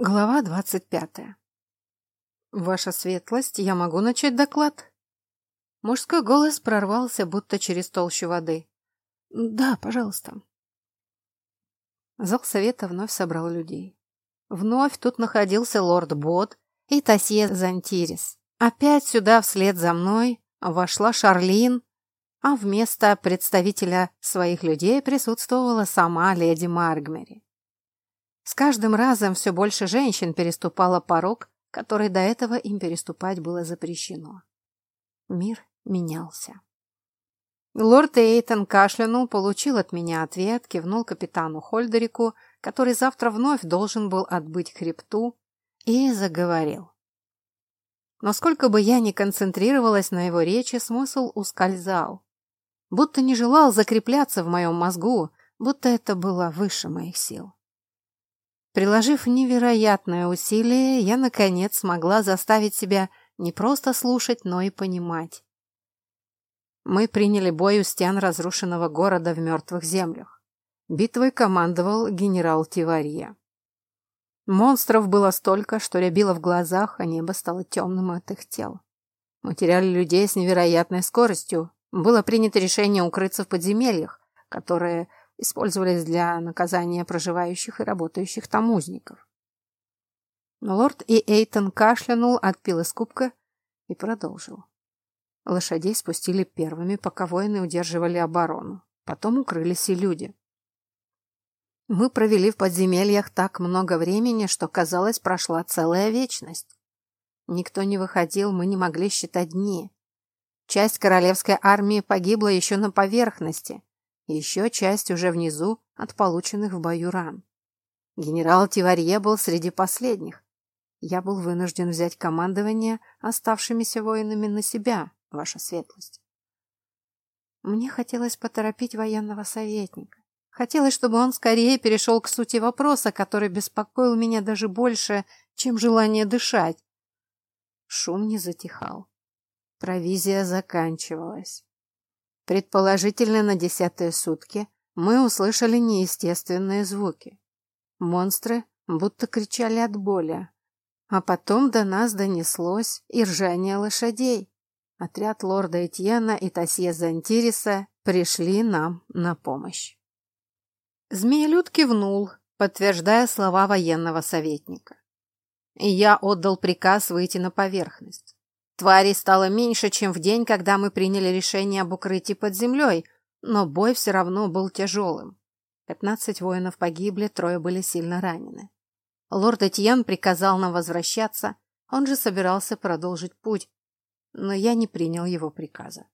Глава двадцать пятая. «Ваша светлость, я могу начать доклад?» Мужской голос прорвался, будто через толщу воды. «Да, пожалуйста». Зал совета вновь собрал людей. Вновь тут находился лорд Бот и Тасье Зантирис. Опять сюда вслед за мной вошла Шарлин, а вместо представителя своих людей присутствовала сама леди Маргмери. С каждым разом все больше женщин переступало порог, который до этого им переступать было запрещено. Мир менялся. Лорд Эйтон кашлянул, получил от меня ответ, кивнул капитану Хольдерику, который завтра вновь должен был отбыть к хребту, и заговорил. Но сколько бы я ни концентрировалась на его речи, смысл ускользал. Будто не желал закрепляться в моем мозгу, будто это было выше моих сил. Приложив невероятное усилие, я, наконец, смогла заставить себя не просто слушать, но и понимать. Мы приняли бой у стен разрушенного города в мертвых землях. Битвой командовал генерал Тивария. Монстров было столько, что рябило в глазах, а небо стало темным от их тел. Мы теряли людей с невероятной скоростью. Было принято решение укрыться в подземельях, которые использовались для наказания проживающих и работающих там узников. Лорд и Эйтон кашлянул, отпил из кубка и продолжил. Лошадей спустили первыми, пока воины удерживали оборону. Потом укрылись и люди. Мы провели в подземельях так много времени, что, казалось, прошла целая вечность. Никто не выходил, мы не могли считать дни. Часть королевской армии погибла еще на поверхности, еще часть уже внизу от полученных в бою ран. Генерал Тиварье был среди последних. Я был вынужден взять командование оставшимися воинами на себя, ваша светлость. Мне хотелось поторопить военного советника. Хотелось, чтобы он скорее перешел к сути вопроса, который беспокоил меня даже больше, чем желание дышать. Шум не затихал. Провизия заканчивалась. Предположительно, на десятые сутки мы услышали неестественные звуки. Монстры будто кричали от боли. А потом до нас донеслось и ржание лошадей. Отряд лорда Этьена и Тасье Зантириса пришли нам на помощь. Змеелюд кивнул, подтверждая слова военного советника. И я отдал приказ выйти на поверхность. Тварей стало меньше, чем в день, когда мы приняли решение об укрытии под землей, но бой все равно был тяжелым. Пятнадцать воинов погибли, трое были сильно ранены. Лорд Этьен приказал нам возвращаться, он же собирался продолжить путь, но я не принял его приказа.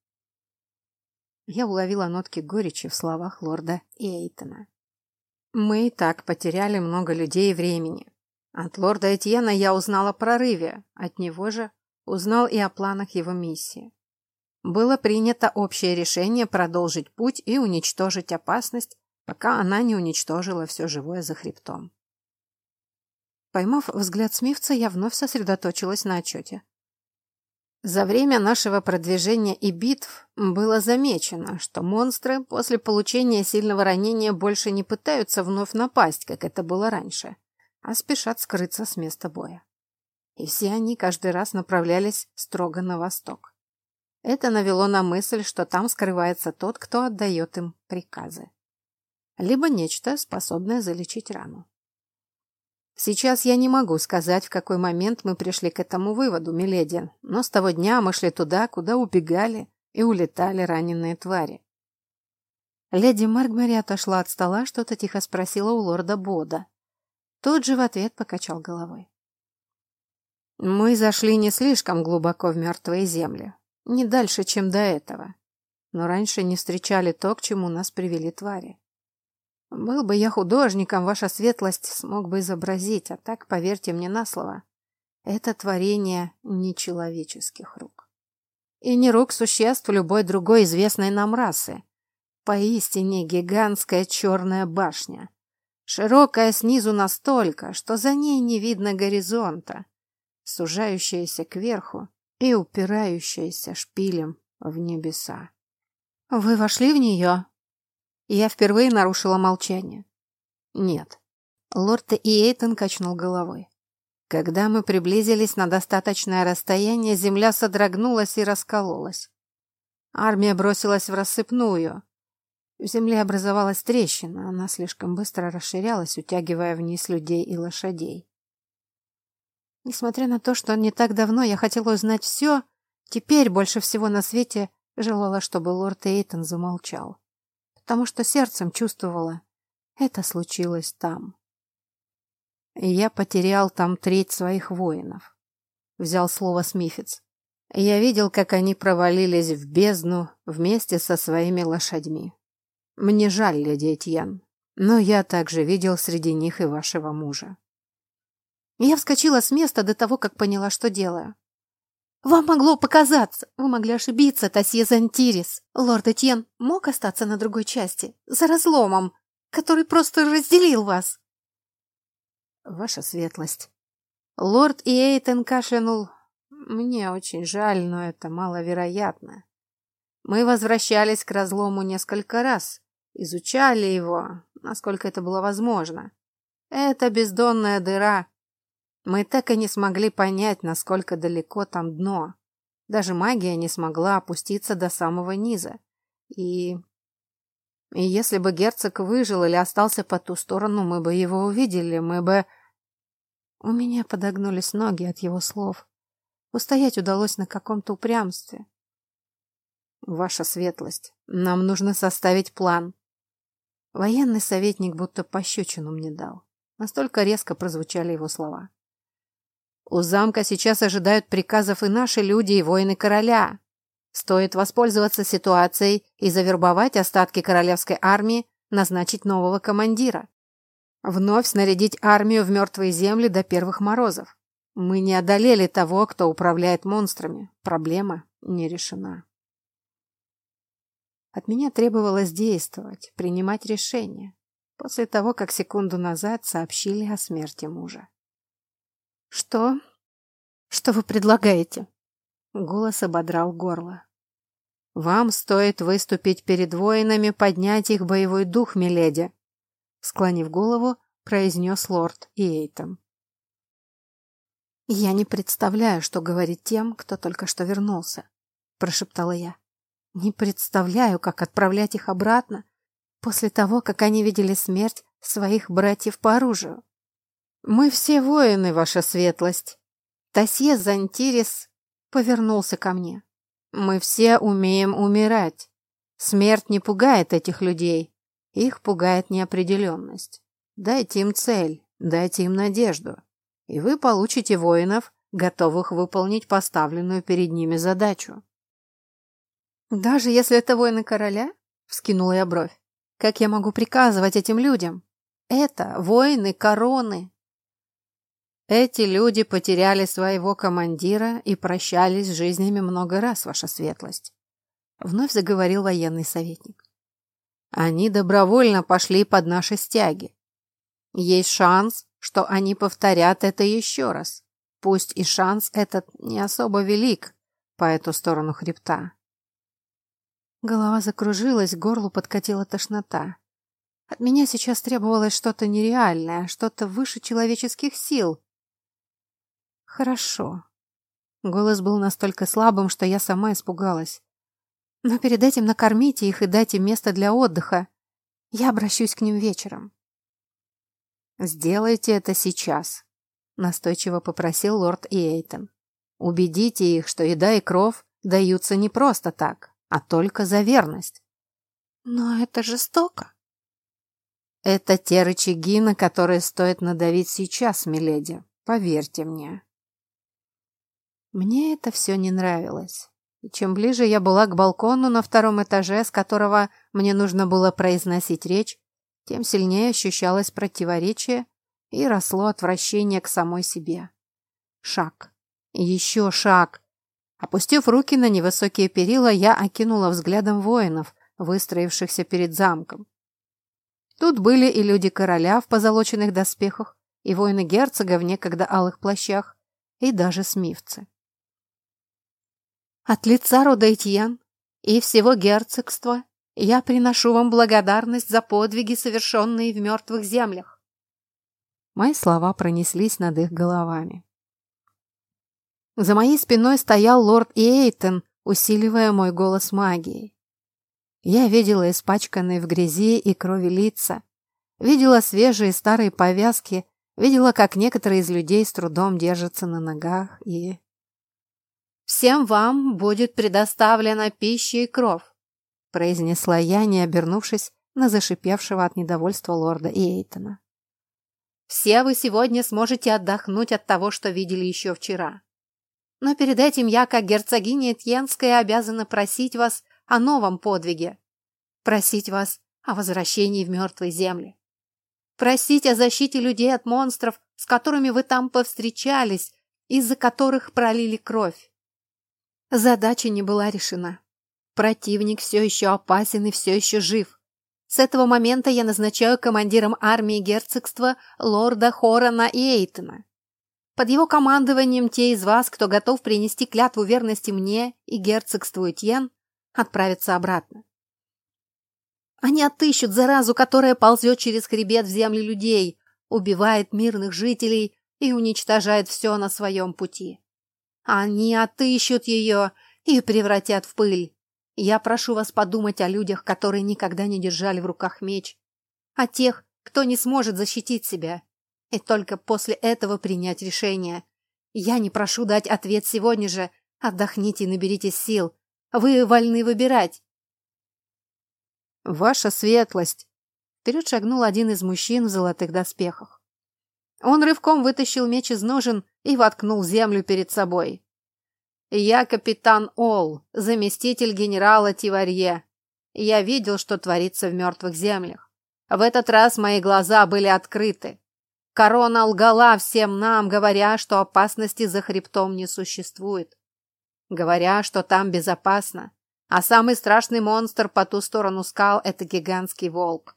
Я уловила нотки горечи в словах лорда Эйтона. Мы и так потеряли много людей и времени. От лорда Этьена я узнала о прорыве, от него же Узнал и о планах его миссии. Было принято общее решение продолжить путь и уничтожить опасность, пока она не уничтожила все живое за хребтом. Поймав взгляд Смивца, я вновь сосредоточилась на отчете. За время нашего продвижения и битв было замечено, что монстры после получения сильного ранения больше не пытаются вновь напасть, как это было раньше, а спешат скрыться с места боя и все они каждый раз направлялись строго на восток. Это навело на мысль, что там скрывается тот, кто отдает им приказы. Либо нечто, способное залечить рану. Сейчас я не могу сказать, в какой момент мы пришли к этому выводу, миледи, но с того дня мы шли туда, куда убегали и улетали раненые твари. Леди Маргмари отошла от стола, что-то тихо спросила у лорда Бода. Тот же в ответ покачал головой. Мы зашли не слишком глубоко в мертвые земли, не дальше, чем до этого, но раньше не встречали то, к чему нас привели твари. Был бы я художником, ваша светлость смог бы изобразить, а так, поверьте мне на слово, это творение нечеловеческих рук. И не рук существ любой другой известной нам расы. Поистине гигантская черная башня. Широкая снизу настолько, что за ней не видно горизонта сужающаяся кверху и упирающаяся шпилем в небеса. «Вы вошли в нее?» Я впервые нарушила молчание. «Нет». Лорд Иэйтон качнул головой. Когда мы приблизились на достаточное расстояние, земля содрогнулась и раскололась. Армия бросилась в рассыпную. В земле образовалась трещина, она слишком быстро расширялась, утягивая вниз людей и лошадей. Несмотря на то, что не так давно я хотела узнать все, теперь больше всего на свете желала, чтобы лорд Эйтон замолчал. Потому что сердцем чувствовала, это случилось там. Я потерял там треть своих воинов. Взял слово Смифец. Я видел, как они провалились в бездну вместе со своими лошадьми. Мне жаль, леди Этьен, но я также видел среди них и вашего мужа. Я вскочила с места до того, как поняла, что делаю. «Вам могло показаться! Вы могли ошибиться, Тасье Зантирис! Лорд Этьен мог остаться на другой части, за разломом, который просто разделил вас!» «Ваша светлость!» Лорд Иэйтен кашлянул мне очень жаль, но это маловероятно. Мы возвращались к разлому несколько раз, изучали его, насколько это было возможно. Это бездонная дыра. Мы так и не смогли понять, насколько далеко там дно. Даже магия не смогла опуститься до самого низа. И... И если бы герцог выжил или остался по ту сторону, мы бы его увидели, мы бы... У меня подогнулись ноги от его слов. Устоять удалось на каком-то упрямстве. Ваша светлость, нам нужно составить план. Военный советник будто пощечину мне дал. Настолько резко прозвучали его слова. У замка сейчас ожидают приказов и наши люди, и воины короля. Стоит воспользоваться ситуацией и завербовать остатки королевской армии, назначить нового командира. Вновь снарядить армию в мертвые земли до первых морозов. Мы не одолели того, кто управляет монстрами. Проблема не решена. От меня требовалось действовать, принимать решения, после того, как секунду назад сообщили о смерти мужа. «Что? Что вы предлагаете?» Голос ободрал горло. «Вам стоит выступить перед воинами, поднять их боевой дух, миледи!» Склонив голову, произнес лорд Иейтон. «Я не представляю, что говорить тем, кто только что вернулся», — прошептала я. «Не представляю, как отправлять их обратно после того, как они видели смерть своих братьев по оружию». «Мы все воины, ваша светлость!» Тасье Зантирис повернулся ко мне. «Мы все умеем умирать. Смерть не пугает этих людей. Их пугает неопределенность. Дайте им цель, дайте им надежду и вы получите воинов, готовых выполнить поставленную перед ними задачу. «Даже если это воины короля?» — вскинула я бровь. «Как я могу приказывать этим людям? Это воины короны!» «Эти люди потеряли своего командира и прощались с жизнями много раз, ваша светлость», — вновь заговорил военный советник. «Они добровольно пошли под наши стяги. Есть шанс, что они повторят это еще раз. Пусть и шанс этот не особо велик по эту сторону хребта. Голова закружилась, горлу подкатила тошнота. От меня сейчас требовалось что-то нереальное, что-то выше человеческих сил. Хорошо. Голос был настолько слабым, что я сама испугалась. Но перед этим накормите их и дайте место для отдыха. Я обращусь к ним вечером. «Сделайте это сейчас», — настойчиво попросил лорд Иэйтон. «Убедите их, что еда и кровь даются не просто так, а только за верность». «Но это жестоко». «Это те рычаги, на которые стоит надавить сейчас, миледи, поверьте мне». Мне это все не нравилось. И чем ближе я была к балкону на втором этаже, с которого мне нужно было произносить речь, тем сильнее ощущалось противоречие и росло отвращение к самой себе. Шаг. Еще шаг. Опустив руки на невысокие перила, я окинула взглядом воинов, выстроившихся перед замком. Тут были и люди короля в позолоченных доспехах, и воины герцога в некогда алых плащах, и даже смивцы. От лица рода Этьен и всего герцогства я приношу вам благодарность за подвиги, совершенные в мертвых землях. Мои слова пронеслись над их головами. За моей спиной стоял лорд Эйтон, усиливая мой голос магией. Я видела испачканные в грязи и крови лица, видела свежие старые повязки, видела, как некоторые из людей с трудом держатся на ногах и... «Всем вам будет предоставлена пища и кровь», произнесла я, не обернувшись на зашипевшего от недовольства лорда Эйтона. «Все вы сегодня сможете отдохнуть от того, что видели еще вчера. Но перед этим я, как герцогиня Тьенская, обязана просить вас о новом подвиге. Просить вас о возвращении в мертвые земли. Просить о защите людей от монстров, с которыми вы там повстречались, из-за которых пролили кровь. Задача не была решена. Противник все еще опасен и все еще жив. С этого момента я назначаю командиром армии герцогства лорда Хорана и Эйтона. Под его командованием те из вас, кто готов принести клятву верности мне и герцогству Этьен, отправятся обратно. Они отыщут заразу, которая ползет через хребет в земли людей, убивает мирных жителей и уничтожает все на своем пути. Они отыщут ее и превратят в пыль. Я прошу вас подумать о людях, которые никогда не держали в руках меч, о тех, кто не сможет защитить себя, и только после этого принять решение. Я не прошу дать ответ сегодня же. Отдохните и наберитесь сил. Вы вольны выбирать. Ваша светлость. Вперед шагнул один из мужчин в золотых доспехах. Он рывком вытащил меч из ножен и воткнул землю перед собой. «Я капитан Ол, заместитель генерала Тиварье. Я видел, что творится в мертвых землях. В этот раз мои глаза были открыты. Корона лгала всем нам, говоря, что опасности за хребтом не существует. Говоря, что там безопасно. А самый страшный монстр по ту сторону скал – это гигантский волк.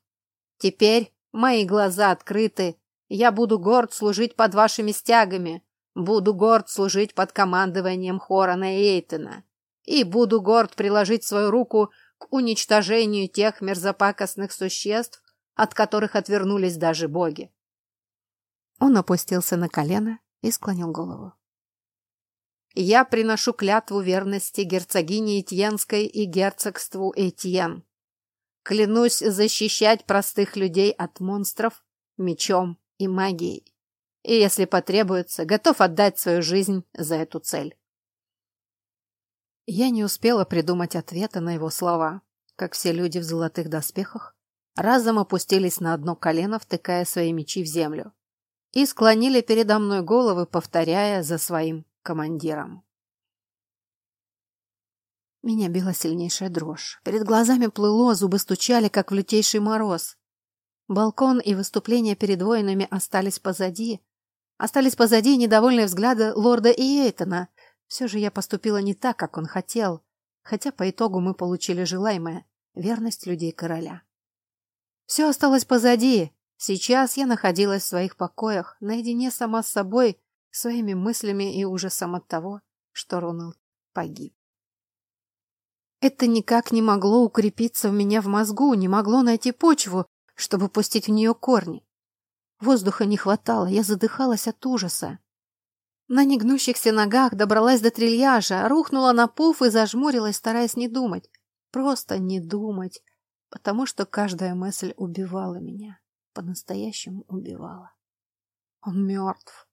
Теперь мои глаза открыты. Я буду горд служить под вашими стягами. Буду горд служить под командованием Хорана и Эйтона. И буду горд приложить свою руку к уничтожению тех мерзопакостных существ, от которых отвернулись даже боги. Он опустился на колено и склонил голову. «Я приношу клятву верности герцогине Этьенской и герцогству Этьен. Клянусь защищать простых людей от монстров мечом и магией. И, если потребуется, готов отдать свою жизнь за эту цель». Я не успела придумать ответа на его слова, как все люди в золотых доспехах разом опустились на одно колено, втыкая свои мечи в землю и склонили передо мной головы, повторяя за своим командиром. Меня била сильнейшая дрожь. Перед глазами плыло, зубы стучали, как в лютейший мороз. Балкон и выступления перед воинами остались позади. Остались позади недовольные взгляды лорда Иейтона. Все же я поступила не так, как он хотел, хотя по итогу мы получили желаемое — верность людей короля. Все осталось позади, Сейчас я находилась в своих покоях, наедине сама с собой, своими мыслями и ужасом от того, что Роналд погиб. Это никак не могло укрепиться в меня в мозгу, не могло найти почву, чтобы пустить в нее корни. Воздуха не хватало, я задыхалась от ужаса. На негнущихся ногах добралась до трильяжа, рухнула на пуф и зажмурилась, стараясь не думать. Просто не думать, потому что каждая мысль убивала меня по-настоящему убивала. Он мертв.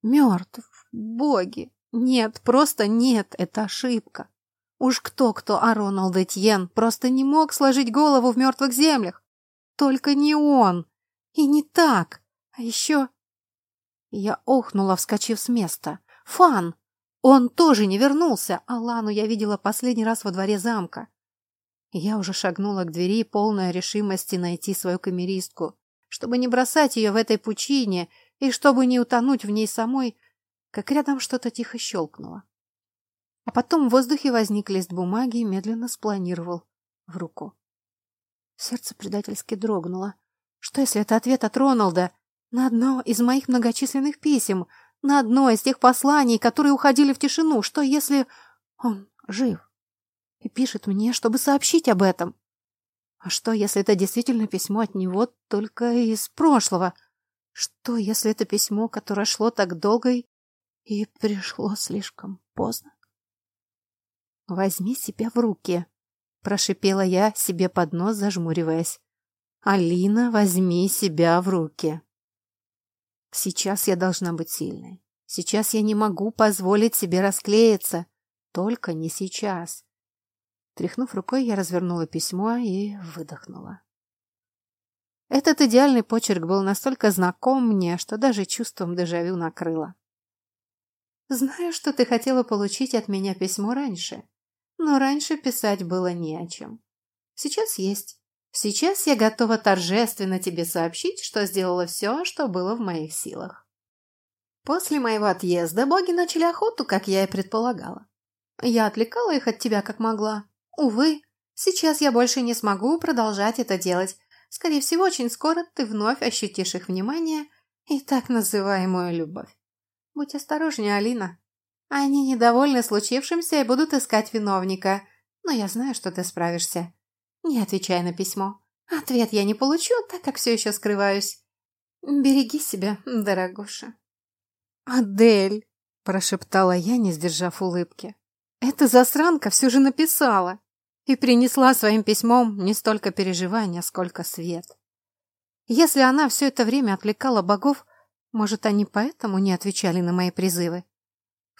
Мертв. Боги. Нет, просто нет, это ошибка. Уж кто-кто, а Роналд Этьен просто не мог сложить голову в мертвых землях. Только не он. И не так. А еще... Я охнула, вскочив с места. Фан! Он тоже не вернулся, а Лану я видела последний раз во дворе замка. Я уже шагнула к двери, полная решимости найти свою камеристку чтобы не бросать ее в этой пучине и чтобы не утонуть в ней самой, как рядом что-то тихо щелкнуло. А потом в воздухе возник лист бумаги и медленно спланировал в руку. Сердце предательски дрогнуло. Что, если это ответ от Роналда на одно из моих многочисленных писем, на одно из тех посланий, которые уходили в тишину? Что, если он жив и пишет мне, чтобы сообщить об этом? А что, если это действительно письмо от него только из прошлого? Что, если это письмо, которое шло так долго и пришло слишком поздно? «Возьми себя в руки», — прошипела я себе под нос, зажмуриваясь. «Алина, возьми себя в руки». Сейчас я должна быть сильной. Сейчас я не могу позволить себе расклеиться. Только не сейчас. Тряхнув рукой, я развернула письмо и выдохнула. Этот идеальный почерк был настолько знаком мне, что даже чувством дежавю накрыло. Знаю, что ты хотела получить от меня письмо раньше, но раньше писать было не о чем. Сейчас есть. Сейчас я готова торжественно тебе сообщить, что сделала все, что было в моих силах. После моего отъезда боги начали охоту, как я и предполагала. Я отвлекала их от тебя как могла. Увы, сейчас я больше не смогу продолжать это делать, Скорее всего, очень скоро ты вновь ощутишь их внимание и так называемую любовь. Будь осторожнее, Алина. Они недовольны случившимся и будут искать виновника, но я знаю, что ты справишься. Не отвечай на письмо. Ответ я не получу, так как все еще скрываюсь. Береги себя, дорогуша. «Адель!» – прошептала я, не сдержав улыбки. «Эта засранка все же написала!» и принесла своим письмом не столько переживания, сколько свет. Если она все это время отвлекала богов, может, они поэтому не отвечали на мои призывы?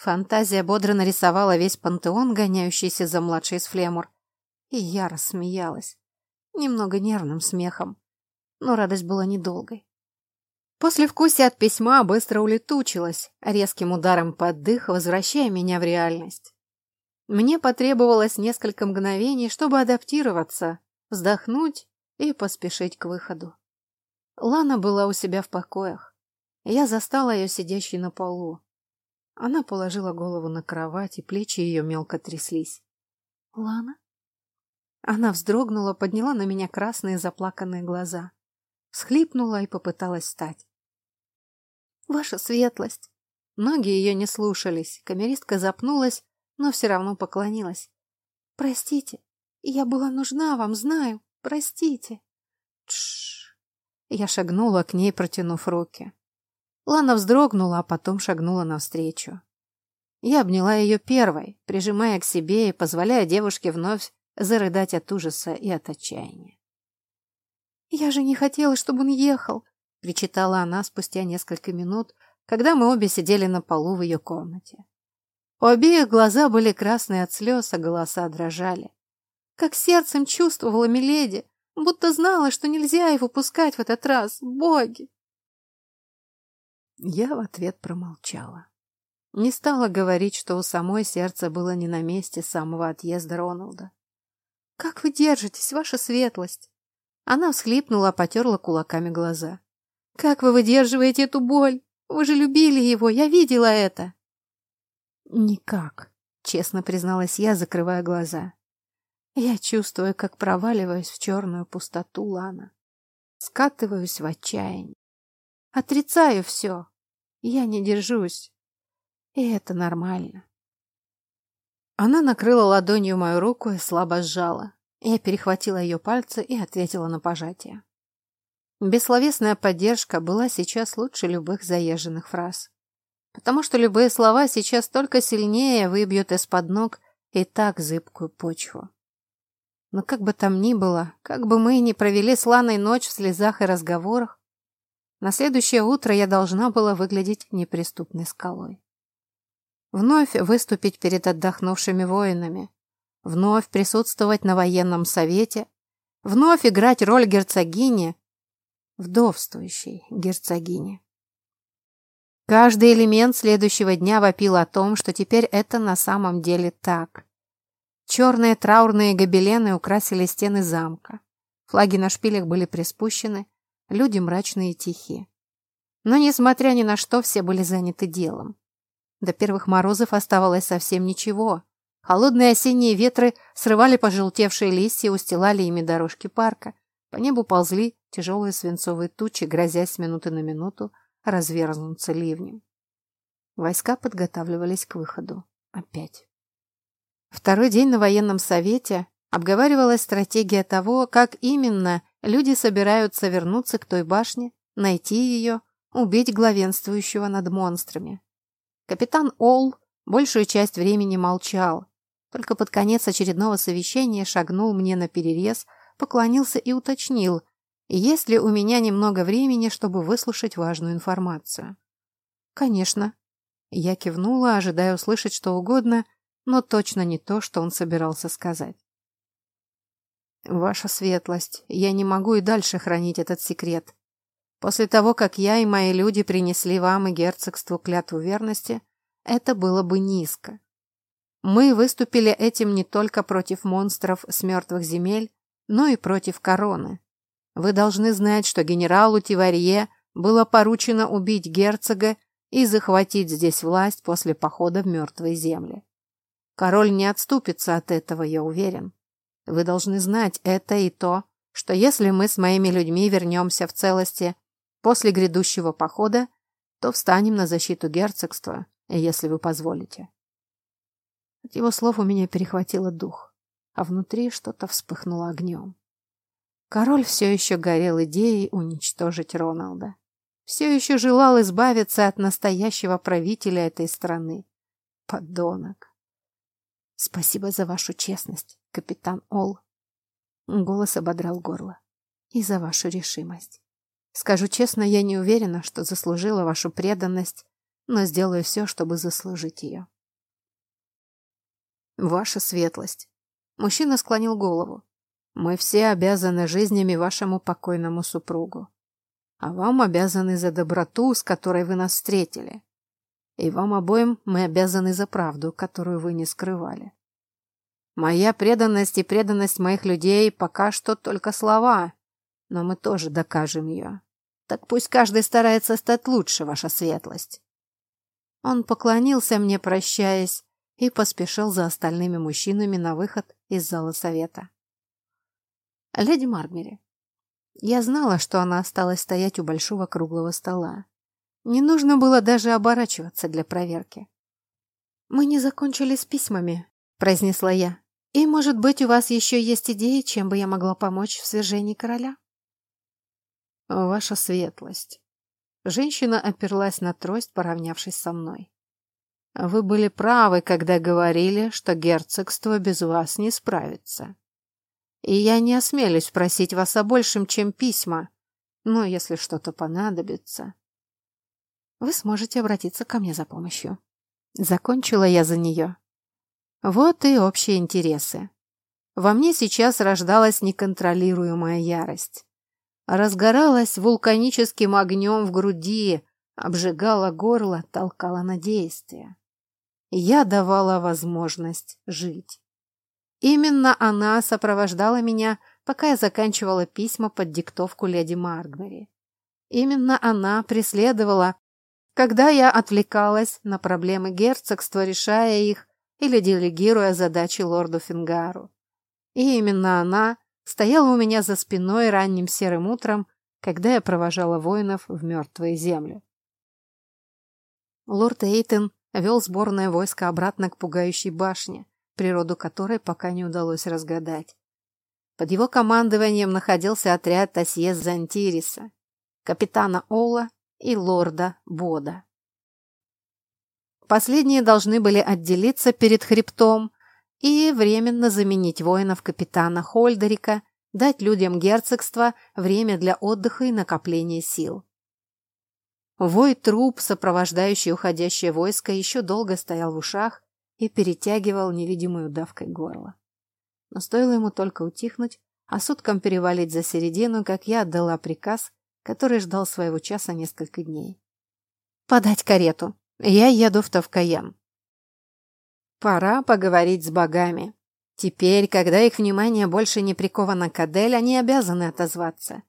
Фантазия бодро нарисовала весь пантеон, гоняющийся за младшей из флемур. И я рассмеялась. Немного нервным смехом. Но радость была недолгой. После вкуса от письма быстро улетучилась, резким ударом под дых, возвращая меня в реальность. Мне потребовалось несколько мгновений, чтобы адаптироваться, вздохнуть и поспешить к выходу. Лана была у себя в покоях. Я застала ее сидящей на полу. Она положила голову на кровать, и плечи ее мелко тряслись. «Лана?» Она вздрогнула, подняла на меня красные заплаканные глаза. Схлипнула и попыталась встать. «Ваша светлость!» Ноги ее не слушались. Камеристка запнулась, но все равно поклонилась. «Простите, я была нужна вам, знаю, простите». Тш. Я шагнула к ней, протянув руки. Лана вздрогнула, а потом шагнула навстречу. Я обняла ее первой, прижимая к себе и позволяя девушке вновь зарыдать от ужаса и от отчаяния. «Я же не хотела, чтобы он ехал», — причитала она спустя несколько минут, когда мы обе сидели на полу в ее комнате. У обеих глаза были красные от слез, а голоса дрожали. Как сердцем чувствовала Миледи, будто знала, что нельзя его пускать в этот раз. Боги! Я в ответ промолчала. Не стала говорить, что у самой сердце было не на месте самого отъезда Роналда. «Как вы держитесь, ваша светлость?» Она всхлипнула, потерла кулаками глаза. «Как вы выдерживаете эту боль? Вы же любили его, я видела это!» «Никак», — честно призналась я, закрывая глаза. Я чувствую, как проваливаюсь в черную пустоту Лана. Скатываюсь в отчаяние. Отрицаю все. Я не держусь. И это нормально. Она накрыла ладонью мою руку и слабо сжала. Я перехватила ее пальцы и ответила на пожатие. Бессловесная поддержка была сейчас лучше любых заезженных фраз потому что любые слова сейчас только сильнее выбьют из-под ног и так зыбкую почву. Но как бы там ни было, как бы мы ни провели с Ланой ночь в слезах и разговорах, на следующее утро я должна была выглядеть неприступной скалой. Вновь выступить перед отдохнувшими воинами, вновь присутствовать на военном совете, вновь играть роль герцогини, вдовствующей герцогини. Каждый элемент следующего дня вопил о том, что теперь это на самом деле так. Черные траурные гобелены украсили стены замка. Флаги на шпилях были приспущены, люди мрачные и тихие. Но, несмотря ни на что, все были заняты делом. До первых морозов оставалось совсем ничего. Холодные осенние ветры срывали пожелтевшие листья устилали ими дорожки парка. По небу ползли тяжелые свинцовые тучи, грозясь с минуты на минуту разверзнуться ливнем. Войска подготавливались к выходу. Опять. Второй день на военном совете обговаривалась стратегия того, как именно люди собираются вернуться к той башне, найти ее, убить главенствующего над монстрами. Капитан Олл большую часть времени молчал, только под конец очередного совещания шагнул мне на перерез, поклонился и уточнил, есть ли у меня немного времени, чтобы выслушать важную информацию. «Конечно». Я кивнула, ожидая услышать что угодно, но точно не то, что он собирался сказать. «Ваша светлость, я не могу и дальше хранить этот секрет. После того, как я и мои люди принесли вам и герцогству клятву верности, это было бы низко. Мы выступили этим не только против монстров с мертвых земель, но и против короны. Вы должны знать, что генералу Тиварье было поручено убить герцога и захватить здесь власть после похода в мертвые земли. Король не отступится от этого, я уверен. Вы должны знать это и то, что если мы с моими людьми вернемся в целости после грядущего похода, то встанем на защиту герцогства, если вы позволите. От его слов у меня перехватило дух, а внутри что-то вспыхнуло огнем. Король все еще горел идеей уничтожить Роналда все еще желал избавиться от настоящего правителя этой страны. Подонок. Спасибо за вашу честность, капитан Ол. Голос ободрал горло. И за вашу решимость. Скажу честно, я не уверена, что заслужила вашу преданность, но сделаю все, чтобы заслужить ее. Ваша светлость. Мужчина склонил голову. Мы все обязаны жизнями вашему покойному супругу а вам обязаны за доброту, с которой вы нас встретили. И вам обоим мы обязаны за правду, которую вы не скрывали. Моя преданность и преданность моих людей пока что только слова, но мы тоже докажем ее. Так пусть каждый старается стать лучше, ваша светлость. Он поклонился мне, прощаясь, и поспешил за остальными мужчинами на выход из зала совета. Леди Мармери, я знала, что она осталась стоять у большого круглого стола. Не нужно было даже оборачиваться для проверки. «Мы не закончили с письмами», — произнесла я. «И, может быть, у вас еще есть идеи, чем бы я могла помочь в свержении короля?» «Ваша светлость». Женщина оперлась на трость, поравнявшись со мной. «Вы были правы, когда говорили, что герцогство без вас не справится. И я не осмелюсь просить вас о большем, чем письма. Но если что-то понадобится... Вы сможете обратиться ко мне за помощью. Закончила я за нее. Вот и общие интересы. Во мне сейчас рождалась неконтролируемая ярость. Разгоралась вулканическим огнем в груди, обжигала горло, толкала на действие. Я давала возможность жить. Именно она сопровождала меня, пока я заканчивала письма под диктовку леди Маргбери. Именно она преследовала, когда я отвлекалась на проблемы герцогства, решая их или делегируя задачи лорду Фингару. И именно она стояла у меня за спиной ранним серым утром, когда я провожала воинов в мертвые земли. Лорд Эйтон вел сборное войско обратно к пугающей башне, природу которой пока не удалось разгадать. Под его командованием находился отряд Тасье Зантириса, капитана Ола и лорда Бода. Последние должны были отделиться перед хребтом и временно заменить воинов капитана Хольдерика, дать людям герцогства время для отдыха и накопления сил. Вой труп, сопровождающий уходящее войско, еще долго стоял в ушах, и перетягивал невидимой удавкой горло. Но стоило ему только утихнуть, а суткам перевалить за середину, как я отдала приказ, который ждал своего часа несколько дней. «Подать карету. Я еду в Товкаен». Пора поговорить с богами. Теперь, когда их внимание больше не приковано к Адель, они обязаны отозваться.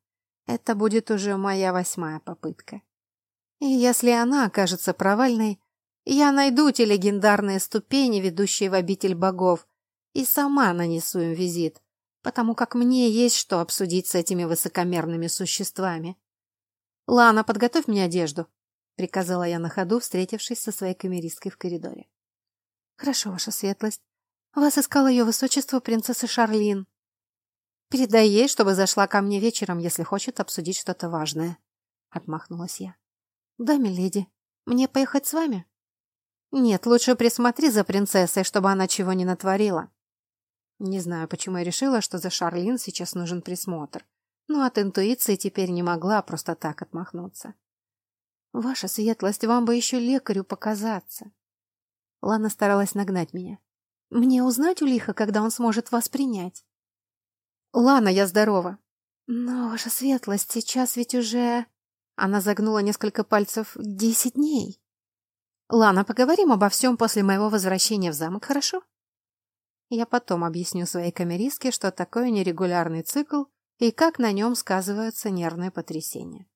Это будет уже моя восьмая попытка. И если она окажется провальной, я найду те легендарные ступени, ведущие в обитель богов, и сама нанесу им визит, потому как мне есть что обсудить с этими высокомерными существами. «Лана, подготовь мне одежду», — приказала я на ходу, встретившись со своей камеристкой в коридоре. «Хорошо, ваша светлость. Вас искала ее высочество принцесса Шарлин. Передай ей, чтобы зашла ко мне вечером, если хочет обсудить что-то важное», — отмахнулась я. Да, миледи. Мне поехать с вами? Нет, лучше присмотри за принцессой, чтобы она чего не натворила. Не знаю, почему я решила, что за Шарлин сейчас нужен присмотр. Но от интуиции теперь не могла просто так отмахнуться. Ваша светлость, вам бы еще лекарю показаться. Лана старалась нагнать меня. Мне узнать у Лиха, когда он сможет вас принять? Лана, я здорова. Но, ваша светлость, сейчас ведь уже... Она загнула несколько пальцев. Десять дней. Лана, поговорим обо всем после моего возвращения в замок, хорошо? Я потом объясню своей камеристке, что такое нерегулярный цикл и как на нем сказываются нервные потрясения.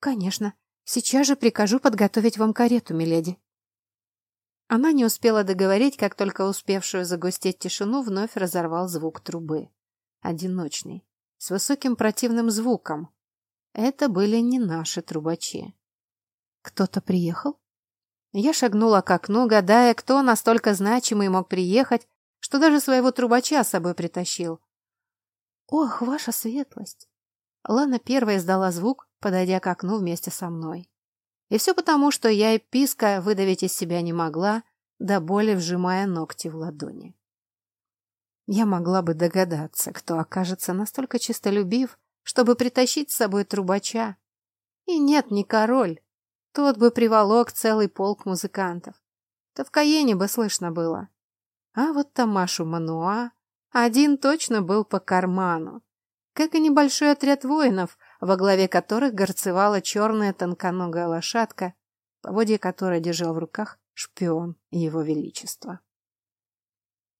Конечно. Сейчас же прикажу подготовить вам карету, миледи. Она не успела договорить, как только успевшую загустеть тишину вновь разорвал звук трубы. Одиночный, с высоким противным звуком, это были не наши трубачи. Кто-то приехал? Я шагнула к окну, гадая, кто настолько значимый мог приехать, что даже своего трубача с собой притащил. Ох, ваша светлость! Лана первая издала звук, подойдя к окну вместе со мной. И все потому, что я и писка выдавить из себя не могла, до боли вжимая ногти в ладони. Я могла бы догадаться, кто окажется настолько чистолюбив, чтобы притащить с собой трубача. И нет, не король. Тот бы приволок целый полк музыкантов. То в Каене бы слышно было. А вот Тамашу Мануа один точно был по карману. Как и небольшой отряд воинов, во главе которых горцевала черная тонконогая лошадка, поводья которой держал в руках шпион его величества.